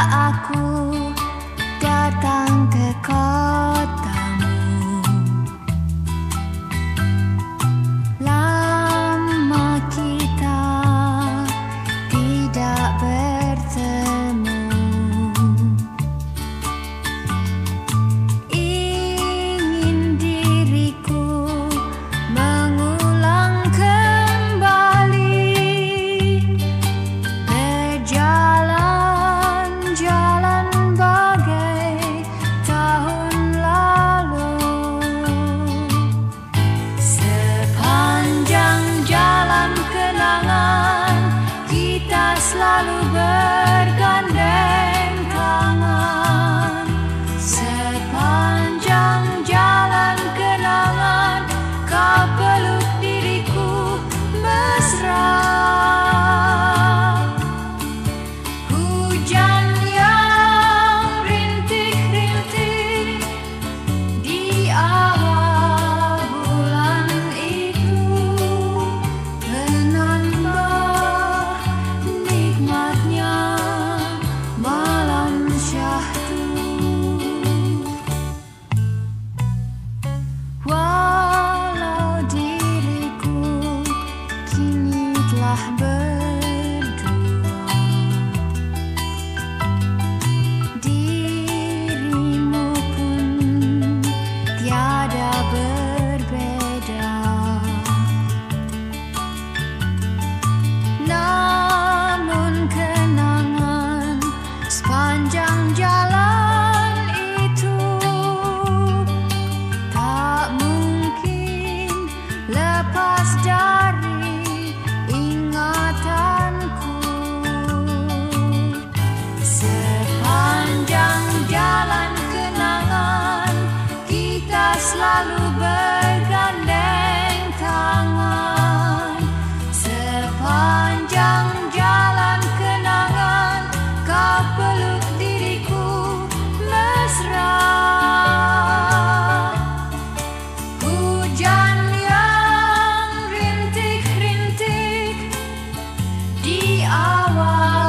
aku Tesla Luber. telah berdua. Dirimu pun tiada berbeda. Namun kenangan sepanjang Power.